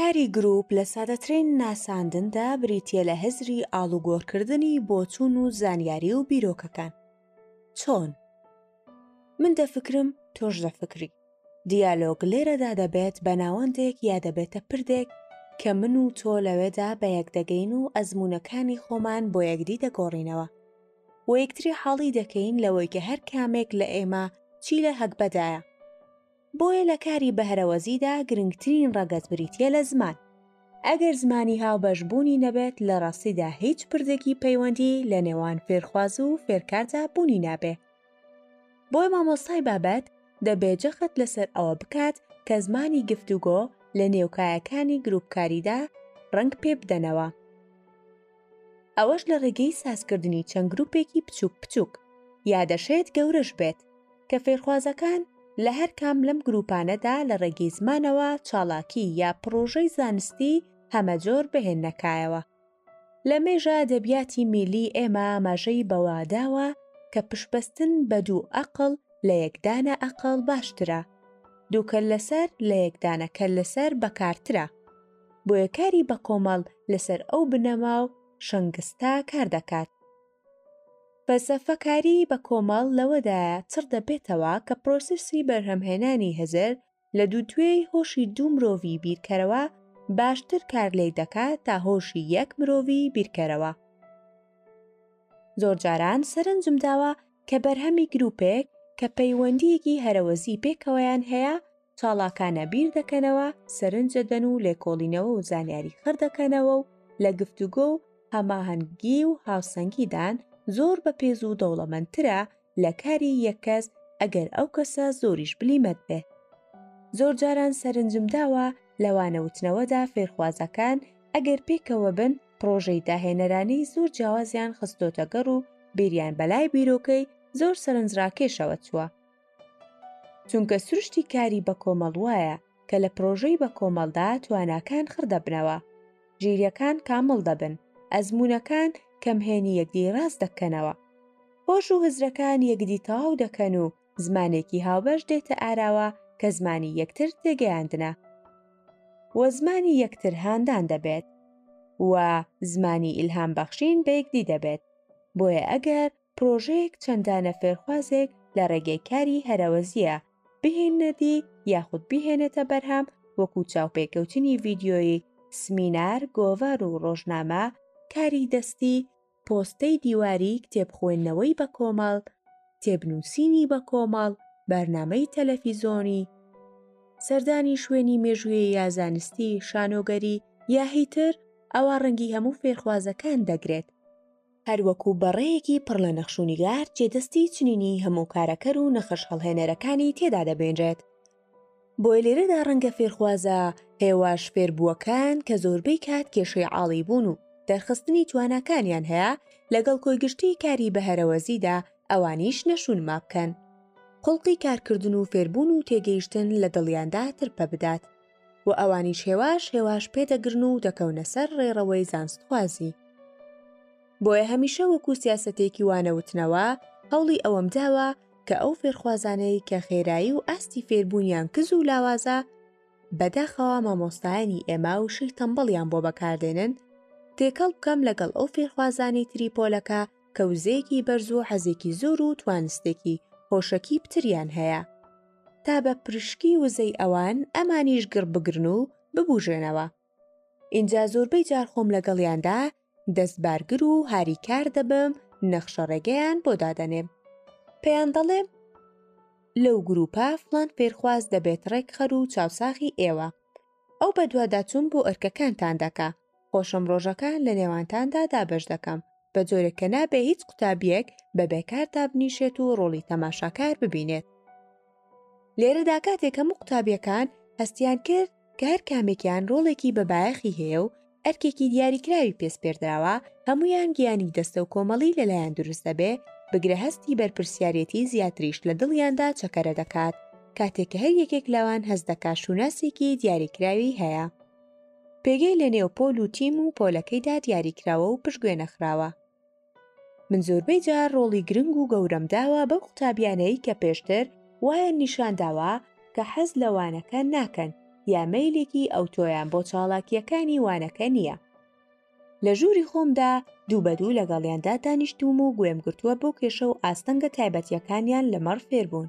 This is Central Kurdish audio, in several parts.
کاری گرووپ لە سادەترین ناساندندا بریتییە لە هزری ئاڵوگۆڕکردنی بۆچوون و زانیاری و بیرۆکەکان. چۆن؟ من دەفکرم، تۆش دەفکری. دیالۆگ لێرەدا دەبێت بە ناوەندێک یا دەبێتە پردێک کە من و تۆ لەوێدا بە یەک دەگەین و ئەزموونەکانی خۆمان بۆ یەکدی دەگۆڕینەوە و یەکتری حاڵی دەکەین لەوەی کە هەر کامێک لە ئێمە چی لە هەگبەدایە. بۆیە لە کاری بەهرەوەزیدا گرنگترین ڕەگەز بریتییە لە زمان. ئەگەر زمانی هاوبەش بوونی نەبێت لە ڕاستیدا هیچ پردێکی پەیوەندی لە نێوان فێرخواز و فێرکاردا بوونی نابێ. بۆیە مامۆستای بابەت دەبێ جەخت لەسەر ئەوە بکات کە زمانی گفتوگۆ لە نێو کایەکانی گرووپکاریدا ڕەنگ پێ بدەنەوە. ئەوەش لە ڕێگەی سازکردنی چەند گروپێکی بچووک بچووک یا دەشێت گەورەش بێت کە فێرخوازەکان لە هەر کام لەم گروپانەدا لە ڕێگەی زمانەوە چاڵاکی یا پڕۆژەی زانستی هەمەجۆر بهێننە کایەوە. لە مێژە ئەدەبیاتی میلی ئێمە ئاماژەی بەوە داوە کە پشتبەستن بە دوو ئەقڵ لە یەکدانە ئەقڵ باشترە، دوو کەللەسەر لە یەکدانە کەللەسەر بەکارترە. بۆیە کاری بە کۆمەڵ لەسەر ئەو بنەما و شەنگستە کار دەکات. فەلسەفەکاری بە کۆمەڵ لەوەدایە چڕ دەبێتەوە کە پرۆسێسی بەرهەمهێنانی هزر لە دوو توێی هۆشی دوو مرۆڤی بیرکەرەوە باشتر کار لی دەکات تا هۆشی یەک مرۆڤی بیرکەرەوە. زۆر جاران سەرنجم داوە کە بەرهەمی گرووپێک کە پەیوەندییەکی هەرەوەزی پێکەوەیان هەیە، چاڵاکانە بیر دەکەنەوە، سەرنج دەدەن و لێکۆڵینەوە و زانیاری خڕ دەکەنەوە و لە گفتوگۆ و هەماهەنگی و هاوسەنگیدان زۆر بە پێز و دەوڵەمەندترە لە کاری یەک کەس ئەگەر ئەو کەسە زۆریش بلیمەت بێ زۆر جاران سەرنجم داوە لەوانەوتنەوەدا فێرخوازەکان ئەگەر پێکەوە بن پرۆژەی داهێنەرانی زۆر جیاوازیان خستۆتەگەڕ و بیریان بەلای بیرۆکەی زۆر سەرنجڕاکێشەوە چووە چونکە سروشتی کاری بەکۆمەڵ وایە کە لە پرۆژەی بەکۆمەڵدا تواناکان خڕ دەبنەوە، ژیریەکان کامڵ دەبن، ئەزموونەکان کەمهێنی یەکدی ڕاست دەکەنەوە. هۆش و هزرەکان یەکدی تەواو دەکەن و زمانێکی هاوبەش دێتە ئاراوە کە زمانی یەکتر تێگەیاندنە و زمانی یەکتر هاندان دەبێت و زمانی ئیلهامبەخشین بە یەکدی دەبێت. بۆیە ئەگەر پرۆژەیەک چەند دانە فێرخوازێک لە ڕێگەی کاری هەرەوەزیە بهێنە دی یاخود بهێنێتە بەرهەم وەکو چاوپێکەوتنی ڤیددیۆیی سمینار گۆڤار و ڕۆژنامە کاری دەستی پۆستەی دیواری کتێب خوێندنەوەی بە کۆمەڵ کتێبنووسینی بە کۆمەڵ بەرنمەی تەلەفیزۆنی سەردانی شوێنی مێژوویە یا زانستی شانۆگەری یاهیتر ئەوە ڕەنگی هەموو فێرخوازەکان دەگرێت هەر وەکوو بەڕەیەکی پڕ لە نەخش و نیگار جێ دەستی چنینی هەموو کارەکەر و نەخش هەڵهێنەرەکانی تێدا دەبینرێت. بۆیە لێرەدا ڕەنگە فێرخوازە هێواش فێربووەکان کە زۆربەی کات کێشەی عاڵی بوون و دەرخستنی تواناکانیان هەیە لەگەڵ کۆی گشتیی کاری بە هەرەوەزیدا ئەوانیش نەشونما بکەن خوڵقی کارکردن و فێربوون و تێگەیشتن لە دڵیاندا ترپە بدات. و ئەوانیش هێواش هێواش پێدەگرن و دەکەونە سەر ڕێڕەوەی زانستخوازی. بۆیە هەمیشە وەکو سیاسەتێکی وانەوتنەوە هەوڵی ئەوەم داوە کە ئەو فێرخوازانەی کە خێرایی و ئاستی فێربوونیان کز و لاوازە، بەداخەوە مامۆستایانی ئێمە وشەی تەمبەڵیان بۆ بەکاردێنن، تێکەڵ بکەم لەگەڵ ئەو فێرخوازانی تری پۆلەکە، کە وزەیەکی بەرز و حەزێکی زۆر و توانستێکی هۆشەکی پتریان هەیە تا بە پرشکی وزەی ئەوان ئەمانیش گڕ بگرن و ببوژێنەوە ئینجا زۆربەی جار خۆم لەگەڵیاندا دەست بارگر و هاریکار دەبم نەخشە ڕێگەیان بۆ دادەنێم پێیان دەڵێم لەو گروپە فلان فێرخواز دەبێت ڕێکخەر و چاوساخی ئێوە ئەو بەدواداچوون بۆ ئەرکەکانتان دەکا خۆشم ڕۆژەکە لە نێوانتاندا دابەش دەکەم، بە جۆرێک کە نابێ هیچ قوتابییەک بە بێکار دابنیشێت و ڕۆڵی تەماشاکار ببینێت. لێرەدا کاتێک هەموو قوتابییەکان هەستیان کرد کە هەر کامێکیان ڕۆڵێکی بە بایەخی هەیە و ئەرکێکی دیاریکراوی پێسپێردراوە، هەموویان گیانی دەستە و کۆمەڵی لەلایان دروست دەبێ، بگرە هەستی بەرپرسیارێتی زیاتریش لە دڵیاندا چەکەرە دەکات، کاتێک کە هەر یەکێک لەوان هەست دەکا شووناسێکی دیاریکراوی هەیە. پێگەی لەنێو پۆل و تیم و پۆلەکەیدا دیاریکراوە و پشگوێ نەخراوە. من زۆربەی جار ڕۆڵی گرنگ و گەورەم داوە بەو قوتابیانەی کە پێشتر وایان نیشان داوە کە حەز لە وانەکە ناکەن یا مەیلێکی ئەوتۆیان بۆ چاڵاکییەکانی وانەکە نییە. لە ژووری خۆمدا دوو بە دوو لەگەڵیاندا دانیشتووم و گوێم گرتووە بۆ کێشە و ئاستەنگە تایبەتیەکانیان لەمەڕ فێربوون.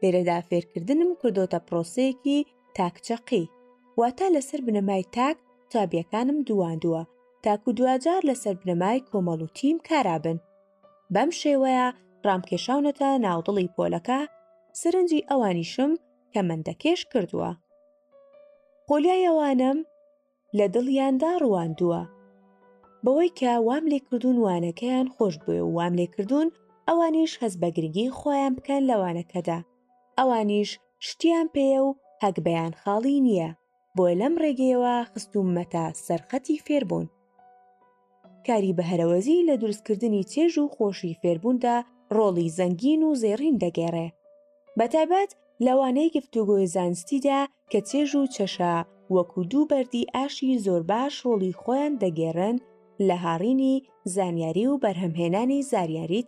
لێرەدا فێرکردنم کردۆتە پرۆسەیەکی تاکچە قی واتا لەسەر بنەمای تاک قوتابیەکانم دواندووە تاکو دواجار لەسەر بنەمای کۆمەڵ و تیم کارابن بەم شێوەیە ڕامکێشاونەتە ناودڵی پۆلەکە سرنجی ئەوانیشم کەمەندەکێش کردووە قۆلیای ئەوانم لە دڵیاندا ڕواندووە بەوەی کە وام لێکردوون وانەکەیان خۆش بوێ و وام لێکردوون ئەوانیش هەست بە گرنگی خۆیان بکەن لەوانەکەدا ئەوانیش شتیان پێە و هەک بەیان خاڵی نییە بۆیە لەم ڕێگەیەوە خستوممەتە سەرخەتی فێربوون. کاری بەهەرەوەزی لە دروستکردنی چێژ و خۆشی فێربووندا ڕۆڵی زەنگین و زێڕین دەگێڕێ بەتابەت لەوانەی گفتوگۆی زانستیدا کە چێژ و چەشە وەکو دوو بەردی ئاشی زۆر باش ڕۆڵی خۆیان دەگێڕن لە هاڕینی زانیاری و بەرهەمهێنانی زاریاری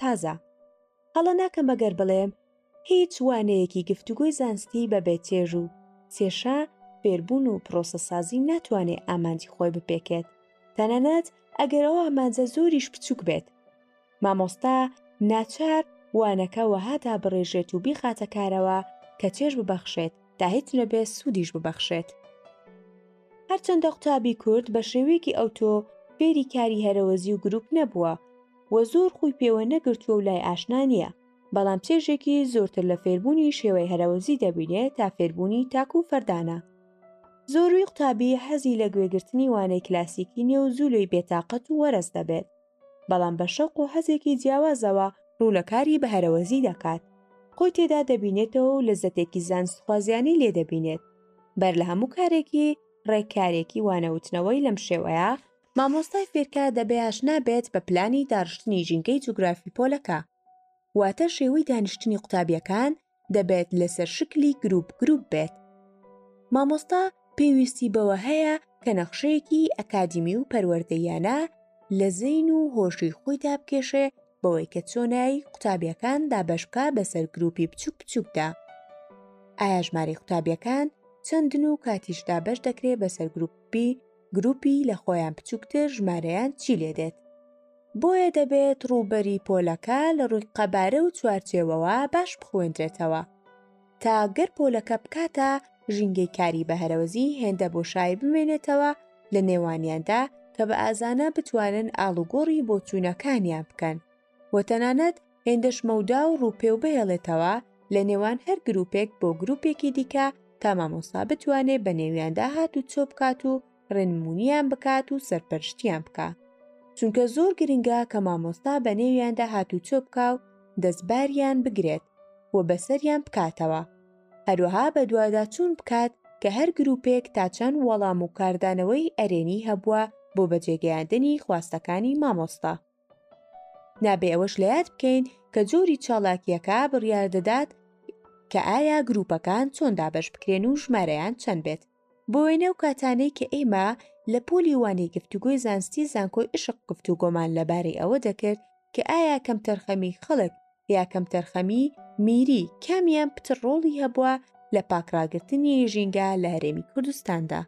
تازە. هەڵە ناکەم ئەگەر بڵێم هیچ وانەیەکی گفتوگۆی زانستی بە بێ چێژ و چێشە فێربوون و پرۆسەسازی ناتوانێ ئامانجی خۆی بپێکێت تەنانەت ئەگەر ئەو ئامانجە زۆریش بچووک بێت مامۆستا ناچار وانەکە وەها تا بڕێژێت و بیخاتە کارەوە کە چێژ ببەخشێت تا هیچ نەبێ سوودیش ببەخشێت. هەرچەندە قوتابی کورد بە شێوەیەکی ئەوتۆ فێری کاری هەرەوەزی و گروپ نەبووە، و زۆر خوی پێوە نەگرتووە و لای ئاشنا نییە، بەڵام چێژێکی زۆرتر لە فێربوونی شێوەی هەرەوەزی دەبینێ تا فێربوونی تاک و فەردانە. زۆرووی قوتابی حەزی لە گوێگرتنی وانەی کلاسیکی نییە و زوو لێی بێتاقەت و وەرەس دەبێت، بەڵام بە شەوق و حەزێکی جیاوازەوە ڕوو لە کاری بەهەرەوەزی دەکات، خۆی تێدا دەبینێتەوە و لەزەتێکی زانستخوازییانەی لێ دەبینێت. بەر لە هەموو کارێکی ڕێک کارێکی وانەوتنەوەی لەم شێوەیە مامۆستای فێرکە دەبێ ئاشنا بێت بە پلانی داڕشتنی ژینگەی جوگرافی پۆلەکە، واتە شێوەی دانیشتنی قوتابیەکان دەبێت لەسەر شکلی گروپ گروپ بێت. مامۆستا پێویستی بەوە هەیە کە نەخشەیەکی ئەکادیمی و پەروەردەییانە لە زەین و هۆشی خۆیدا بکێشێ بەوەی کە چۆنایی قوتابیەکان دابەش بکا بەسەر گروپی بچوک بچوکدا. ئایا ژمارەی قوتابیەکان چەندن و کاتیش دابەش دەکرێ بەسەر گروپی گروپی لە خۆیان بچووکتر ژمارەیان چی لێ دێت بۆیە دەبێت ڕووبەری پۆلەکە لە ڕووی قەبارە و چوارچێوەوە باش بخوێندرێتەوە تا گەر پۆلەکە بکاتە ژینگەی کاری بە هەرەوەزی هێندە بۆشایی بمێنێتەوە لە نێوانیاندا کە بە ئازانە بتوانن ئاڵوگۆڕی بۆچوونەکانیان بکەن و تەنانەت هێندەش مەودا و ڕووپێ و بهێڵێتەوە لە نێوان هەر گروپێک بۆ گروپێکی دیکە تا مامۆسا بتوانێ بە نێویاندا هات و چۆ بکات و ڕێنمونیان بکات و سەرپەرشتیان بکە چونکە زۆر گرنگە کە مامۆستا بە نێویاندا هات و چۆ بکە و دەستباریان بگرێت و بەسەریان بکاتەوە هەروەها بەدوادا چوون بکات کە هەر گروپێک تا چەند وەڵام و کاردانەوەی ئەرێنی هەبووە بۆ بەجێگەیاندنی خواستەکانی مامۆستا نابێ ئەوەش لە یاد بکەین کە جۆری چاڵاکیەکە بڕیار دەدات کە ئایا گروپەکان چۆن دابش بکرێن و ژمارەیان چەند بێت بۆ وێنە و کاتانەی کە ئێمە لە پۆلی وانەی گفتوگۆی زانستی زانکۆی عشق گفتوگۆمان لەبارەی ئەوە دەکرد کە ئایا کەم تەرخەمی خەڵک یا کەم تەرخەمی میری کامیان پتر ڕۆڵی هەبووە لە پاکڕاگرتنی ژینگە لە هەرێمی کوردستاندا.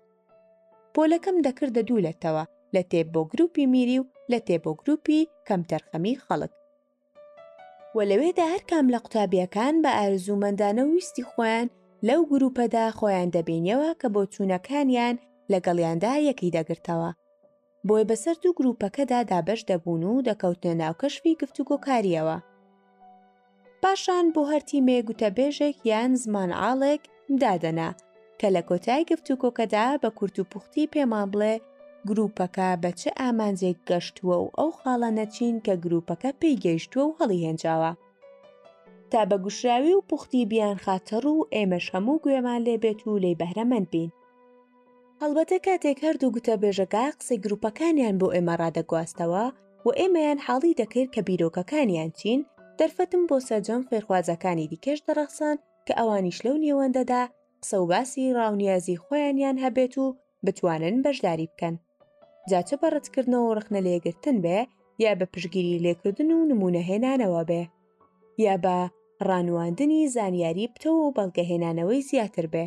پۆلەکەم دەکردە دوو لەتەوە، لەتێ بۆ گروپی میری و لەتێ بۆ گروپی کەمتەرخەمیی خەڵک. وە لەوێدا هەر کام لە قوتابییەکان بە ئارزوومەندانە و ویستی خۆیان لەو گروپەدا خۆیان دەبینیەوە کە بۆچوونەکانیان لەگەڵیاندا یەکیدەگرتەوە. بۆیە بەسەر دوو گروپەکەدا دابەش دەبوون و دەکەوتنە ناو کەشفی گفتوگۆکاریەوە پاشان بۆ هەرتی مێ گوتەبێژێک یان زمان عاڵێک دادەنا کە لە کۆتای گفتوگۆکەدا بە کورت و پوختی پێمان بڵێ گروپەکە بە چ ئامانجێک گەشتووە و ئەو خاڵە نەچین کە گروپەکە پێی گەیشتووە و هەڵی هێنجاوە تا بە گوشراوی و پوختی بیان خاتەڕ و ئێمەش هەموو گوێمان لێبێت و لی بەهرەمەند بین هەڵبەتە کاتێک هەردوو گوتەبێژەکە قسەی گروپەکانیان بۆ ئێمە ڕادەگواستەوە و ئێمەیان حاڵی دەکرد کە بیرۆکەکانیان چین، دەرفەتم بۆ سەرجەم فێرخوازەکانی دیکەش دەڕەخسان کە ئەوانیش لەو نێوەندەدا قسە و باسی ڕا و نیازی خۆیانیان هەبێت و بتوانن بەشداری بکەن. جا چ بە ڕەتکردنەوە و ڕەخنەلێگرتن بێ یا بە پشتگیری لێکردن و نموونەهێنانەوە بێ. یا بە ڕانواندنی زانیاری پتەوە و بەڵگەهێنانەوەی زیاتر بێ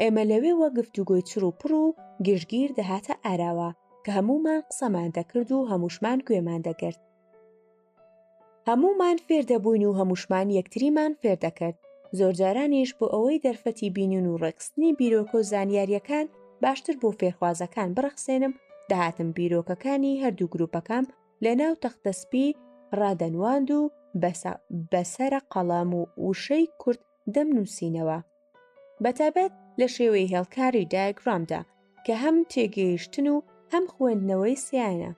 ئێمە لەوێوە گفتوگۆی چڕ و پڕ و گشتگیر دەهاتە ئاراوە کە هەمومان قسەمان دەکرد و هەموشمان گوێمان دەگرت هەمومان فێر دەبووین و هەموشمان یەکتریمان فێر دەکرد زۆرجارانیش بۆ ئەوەی دەرفەتی بینین و ڕێکستنی بیرۆکە و زانیاریەکان باشتر بۆ فێرخوازەکان بڕەخسێنم دەهاتم بیرۆکەکانی هەردوو گروپەکەم لە ناو تەختە سپی ڕادەنواند و بەسەرە قەڵام و وشەی کورد دەم نووسینەوە بەتابەت لە شێوەی هێڵکاری دایگرامدا کە هەم تێگەیشتن و هەم خوێندنەوەی سیانە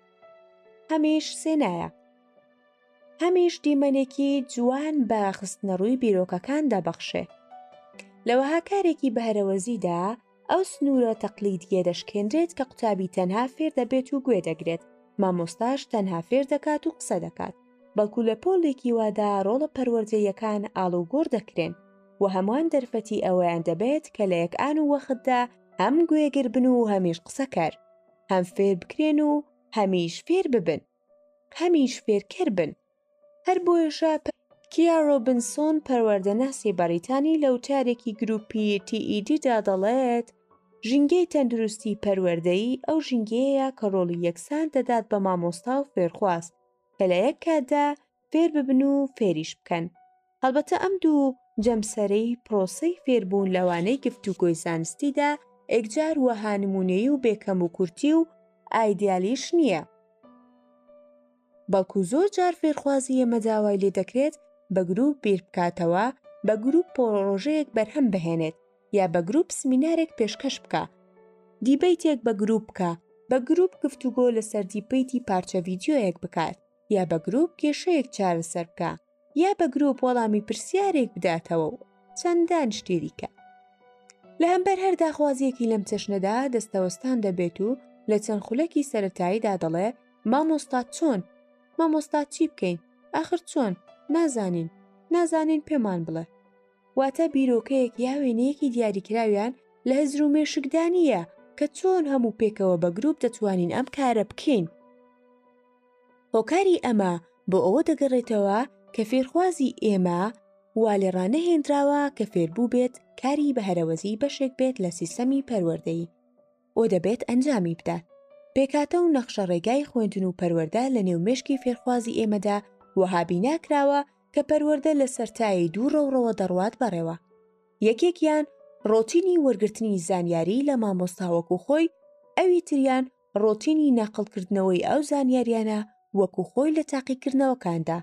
هەمیش سێنایە هەمیش دیمەنێکی جوان بە خستنەڕووی بیرۆکەکاندا بەخشێ لەوەها کارێکی بەهرەوەزیدا ئەو سنوورە تەقلیدییە دەشکێنرێت کە قوتابی تەنها فێر دەبێت و گوێ دەگرێت، مامۆستاش تەنها فێر دەکات و قسە دەکات، بەڵکو لە پۆلێکی وادا ڕۆڵە پەروەردەییەکان ئاڵوگۆڕ دەکرێن و هەمووان دەرفەتی ئەوەیان دەبێت کە لە یەک ئان و وەختدا هەم گوێگر بن و هەمیش قسەکەر، هەم فێر بکرێن و هەمیش فێر ببن، هەمیش فێرکەر بن. هەر بۆیەشە کیا ڕۆبنسۆن پەروەردەناسی بەڕیتانی لە وتارێکی گروپی TED دا دەڵێت، ژینگەی تەندروستی پەروەردەیی ئەو ژینگەیەیە کە ڕۆڵی یەکسان دەدات بە مامۆستا و فێرخواز کە لە یەک کاتدا فێر ببن و فێریش بکەن. هەڵبەتە ئەم دوو جەمسەرەی پرۆسەی فێربوون لە وانەی گفتوگۆی زانستیدا ئێکجار وەها نمونەیی و بێکەم و کورتی و ئایدیالیش نییە بەڵکو زۆر جار فێرخوازی ئێمە داوای لێ دەکرێت بە گروپ بیر بکاتەوە بە گروپ پۆڕۆژەیەک بەرهەم بهێنێت یا بە گروپ سمینارێک پێشکەش بکە دیبیتێک بە گروپ بکە بە گروپ گفتوگۆ لەسەر دیپیتی پارچە ڤیددیویەک بکات یا بە گروپ کێشەیەک چارەسەر بکە یا بە گرروپ وەڵامی پرسیارێک بداتەوە و چەندان شتێریکە لە هەمبەر هەر داخوازیەکی لەم چەشنەدا دەستەوەستان دەبێت و لە چەند خولەکی سەتاییدا دەڵێ مامۆستا چۆن مامۆستا چی بکەین ئاخر چۆن نازانین نازانین پێمان بڵێ واتە بیرۆکەیەک یا وێنەیەکی دیاریکراویان لە هزر و مێشکدانە کە چۆن هەموو پێکەوە بە گرروپ دەتوانین ئەم کارە بکەین هۆکاری ئەمە بۆ ئەوە دەگەڕێتەوە کە فێرخوازی ئێمە وا لێ ڕانەهێندراوە کە فێربوو بێت کاری بە هەرەوەزی بەشێک بێت لە سیستەمی پەروەردەیی و دەبێت ئەنجامی بدات پێکاتە و نەخشە ڕێگای خوێندن و پەروەەردە لە نێو مشکی فێرخوازی ئێمەدا وەهابی ناکراوە کە پەروەەردە لە سەرتایی دوو ڕەوڕەوە دەڕوات بەڕێوە یەکێکیان ڕۆتینی وەرگرتنی زانیاری لە مامۆستاوەکو خۆی ئەوی تریان ڕۆتینی ناقڵکردنەوەی ئەو زانیاریانە وەکو خۆی لە تاقیکردنەوەکاندا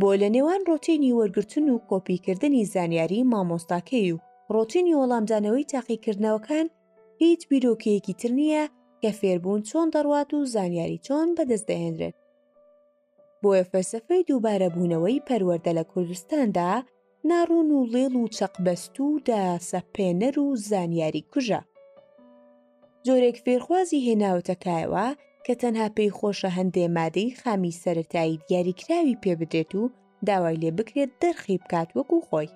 بۆ لە نێوان ڕۆتینی وەرگتن و کۆپیکردنی زانیاری مامۆستاکەی و ڕۆتینی وەڵامدانەوەی تاقیکردنەوەکان هیچ بیرۆکەیەکی تر نییە کە فێربوون چۆن دەڕوات و زانیاری چۆن بەدەست دەهێنرێت بۆیە فەلسەفەی دووبارەبوونەوەی پەروەردە لە کوردستاندا ناڕوون و ڵێڵ و چەقبەستوو و داسەپێنەر و زانیاری کوژە. جۆرێک فێرخوازی هێناوەتە کایەوە کە تەنها پێی خۆشە هەندێ مادەی خامی سەرەتایی دیاریکراوی پێ بدرێت و داوای لێ بکرێت دەرخی بکات وەکوو خۆی.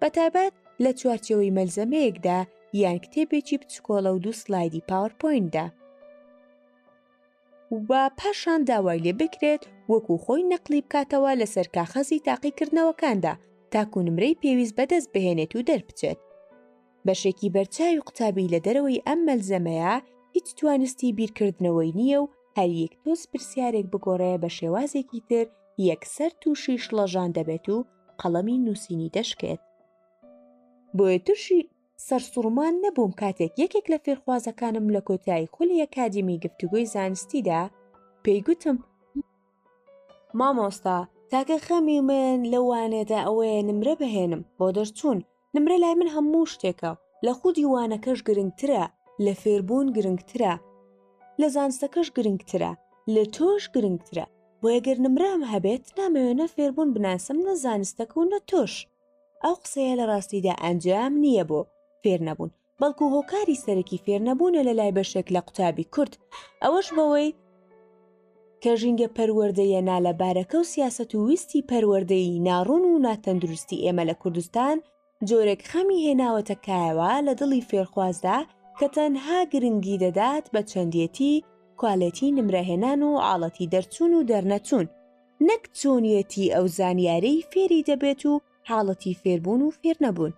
بە تایبەت لە چوارچێوەی مەلزەمەیەکدا یان کتێبێکی بچکۆڵە و دوو سلایدی پاوەرپۆینتدا. و پاشان داوای لێ بکرێت وەکو خۆی نەقلی بکاتەوە لەسەر کاخەزی تاقیکردنەوەکاندا تاکو نمرەی پێویست بەدەست بهێنێت و دەربچێت بەشێکی بەرچاوی قوتابی لە دەرەوەی ئەم مەلزەمەیە هیچ توانستی بیرکردنەوەی نییە و هەریەک تۆز پرسیارێک بگۆڕێ بە شێوازێکی تر یەکسەر تووشی شڵەژان دەبێت و قەڵەمی نووسینی دەشکێت بۆیە تووشی سەرسوڕمان نەبووم کاتێک یەکێک لە فێرخوازەکانم لە کۆتایی خولی ئەکادیمی گفتوگۆی زانستیدا پێی گوتم مامۆستا تاکە خەمی من لە وانێدا ئەوەیە نمرە بهێنم بۆ دەرچوون نمرە لای من هەموو شتێکە لە خودی وانەکەش گرنگترە لە فێربوون گرنگترە لە زانستەکەش گرنگترە لە تۆش گرنگترە بۆ یەگەر نمرام هەبێت نامەوێنە فێربوون بناسم نە زانستەکە و نە تۆش ئەو قسەیە لە ڕاستیدا ئەنجام نییە بۆ فێرنەبوون بەڵکو هۆکاری سەرەکی فێرنەبوونە لە لای بەشێک لە قوتابی کورد ئەوەش بەوەی کە ژینگە پەروەردەیە نالەبارەکە و سیاست و ویستی پەروەردەی ناڕون و ناتەندروستی ئێمە لە کوردستان جۆرێک خەمی هێناوەتە کایەوە لە دڵی فێرخوازدا کە تەنها گرنگی دەدات بە چەندێتی کوالێتی نمرەهێنان و ئاڵەتی دەرچوون و دەرنەچوون نەک چۆنیەتی ئەو زانیارەی فێری دەبێت و حاڵەتی فێربوون و فێرنەبوون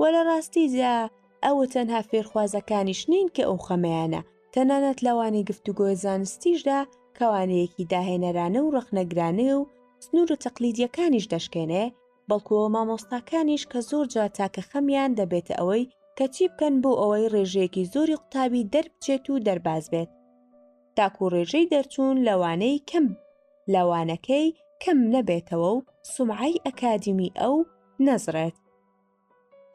وە لە ڕاستیدا ئەوە تەنها فێرخوازەکانیش نین کە ئەو خەمەیانە تەنانەت لەوانی گفتوگۆ زانستیشدا کەوانەیەکی داهێنەرانە و ڕەخنەگرانێ و سنوورە تەقلیدیەکانیش دەشکێنێ بەڵکوەوە مامۆستاکانیش کە زۆر جا تاکە خەمیان دەبێتە ئەوەی کە چی بکەن بۆ ئەوەی ڕێژەیەکی زۆری قوتابی دەربچێت و دەرباز بێت تاکو ڕێژەی دەرچوون لەوانەی کەم لەوانەکەی کەم نەبێتەوە و سومعی ئەکادیمی ئەو نەزڕێت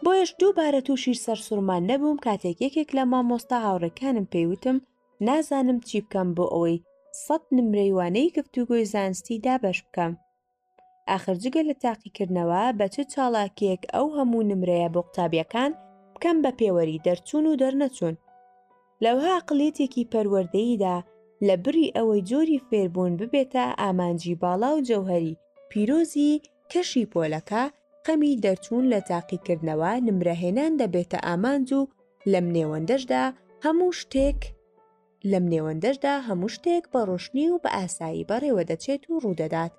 بۆیش دووبارە تووشی سەرسوورمان نەبووم کاتێک یەکێک لە مامۆستا هاوڕێکانم پێیوتم نازانم چی بکەم بۆ ئەوەی سەد نمرەیوانەی گفتوگۆی زانستی دابش بکەم ئاخر جگە لە تاقیکردنەوە بە چ چاڵاکیەک ئەو هەموو نمرەیە بۆ قوتابیەکان بکەم بە پێوەری دەرچوون و دەرنەچوون لەوها قلێتێکی پەروەردەیدا لە بری ئەوەی جۆری فێربوون ببێتە ئامانجی باڵا و جەوهری پیرۆزی کەشی پۆلەکە قەمی دەرچوون لە تاقیکردنەوە نمرەهێنان دەبێتە ئامانج و لەم نێوەندەشدا هەموو شتێک لەم نێوەندەشدا هەموو شتێک بە ڕۆشنی و بە ئاسایی بەڕێوە دەچێت و ڕوودەدات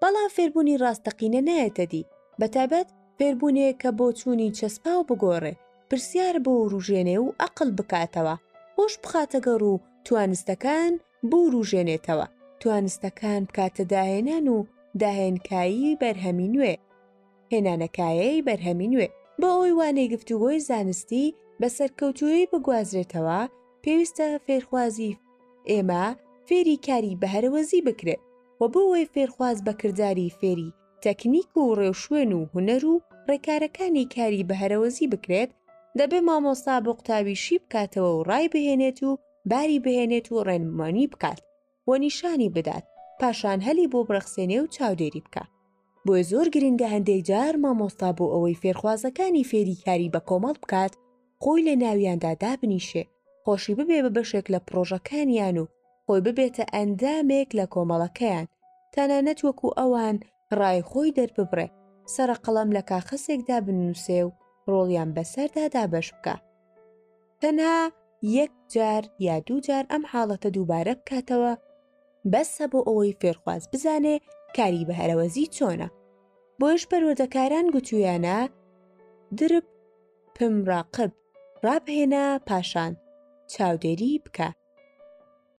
بەڵام فێربوونی ڕاستەقینە نایەتە دی بە تایبەت فێربوونێک کە بۆ چوونی چەسپا و بگۆڕێ پرسیار بۆ وروژێنێ و ئەقل بکاتەوە خۆش بخاتەگەڕ و توانستەکان بۆ وروژێنێتەوە توانستەکان بکاتە داهێنان و داهێنکایی بەرهەمی نوێ هێنانەکایەی بەرهەمی نوێ بۆ ئەوی وانەی گفتوگۆی زانستی بە سەرکەوتووی بگوازرێتەوە پێویستە فێرخوازی ئێمە فێری کاری بەهرەوەزی بکرێت و بۆ ئەوەی فێرخواز بەکرداری فێری تەکنیک و ڕێوشوێن و هوەر و ڕێکارەکانی کاری بەهرەوەزی بکرێت دەبێ مامۆستا بۆقتاویشی بکاتەوە و ڕای بهێنێت و باری بهێنێت و ڕێنمانی بکات و نیشانی بدات پاشان هەلی بۆ بڕەخسێنێ و چاودێری بکا. بۆیە زۆر گرنگە هەندێک جار مامۆستا بۆ ئەوەی فێرخوازەکانی فێری کاری بە کۆمەڵ بکات خۆی لە ناویاندا دابنیشێ، خۆشی ببێ بە بەشێک لە پڕۆژەکانیان و خۆی ببێتە ئەندامێک لە کۆمەڵەکەیان، تەنانەت وەکوو ئەوان ڕای خۆی دەرببڕێ، سەرەقەڵەم لە کاخەسێکدا بنووسێ و ڕۆڵیان بەسەردا دابەش بکا. تەنها یەک جار یا دوو جار ئەم حاڵەتە دووبارە بکاتەوە، بەسە بۆ ئەوەی فێرخواز بزانێ کاری بە هەرەوەزی چۆنە. بۆیش پەروەردەکاران گوتوویانە، درب پمراقب، ڕابهێنە پاشان چاودێری بکە.